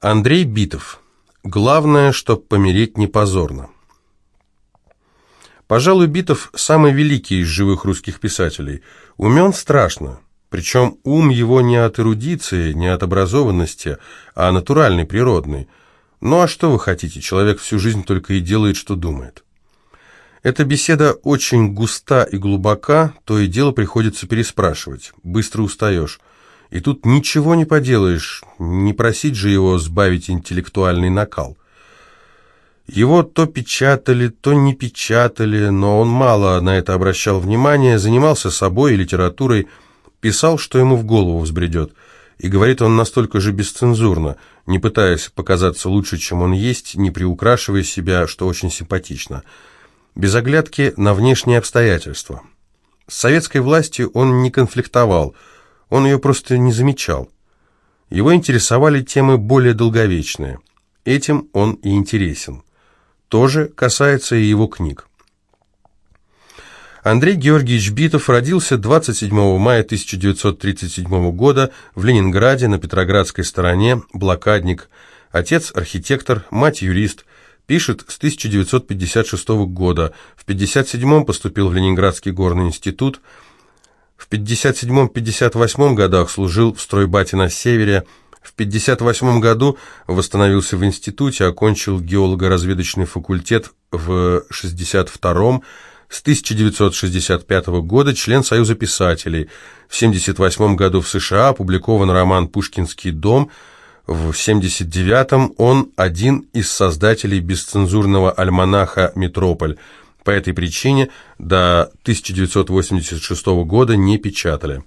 Андрей Битов. Главное, чтоб помереть не позорно. Пожалуй, Битов самый великий из живых русских писателей. Умен страшно. Причем ум его не от эрудиции, не от образованности, а натуральный, природный. Ну а что вы хотите, человек всю жизнь только и делает, что думает. Эта беседа очень густа и глубока, то и дело приходится переспрашивать. Быстро устаешь. И тут ничего не поделаешь, не просить же его сбавить интеллектуальный накал. Его то печатали, то не печатали, но он мало на это обращал внимание, занимался собой и литературой, писал, что ему в голову взбредет. И говорит он настолько же бесцензурно, не пытаясь показаться лучше, чем он есть, не приукрашивая себя, что очень симпатично. Без оглядки на внешние обстоятельства. С советской властью он не конфликтовал – он ее просто не замечал. Его интересовали темы более долговечные. Этим он и интересен. Тоже касается и его книг. Андрей Георгиевич Битов родился 27 мая 1937 года в Ленинграде на Петроградской стороне, блокадник. Отец – архитектор, мать – юрист. Пишет с 1956 года. В 1957 поступил в Ленинградский горный институт – в 57-58 годах служил в стройбате на севере. В 58 году восстановился в институте, окончил геолого-разведочный факультет в 62-м. С 1965 года член Союза писателей. В 78 году в США опубликован роман «Пушкинский дом». В 79-м он один из создателей бесцензурного альманаха «Метрополь». По этой причине до 1986 года не печатали.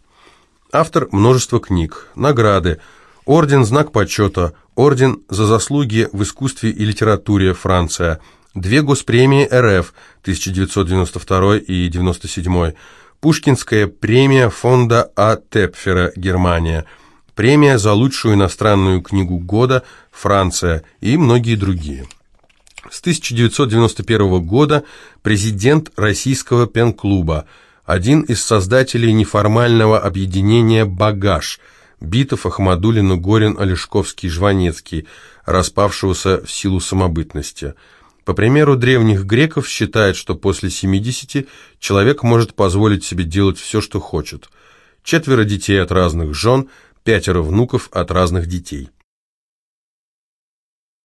Автор множества книг, награды, орден «Знак почета», орден «За заслуги в искусстве и литературе Франция», две госпремии РФ 1992 и 1997, Пушкинская премия фонда А. Тепфера, Германия, премия за лучшую иностранную книгу года Франция и многие другие. С 1991 года президент Российского пен-клуба, один из создателей неформального объединения «Багаж», Битов, Ахмадулин, Горин, Олешковский, Жванецкий, распавшегося в силу самобытности. По примеру древних греков считает, что после 70 человек может позволить себе делать все, что хочет. Четверо детей от разных жен, пятеро внуков от разных детей.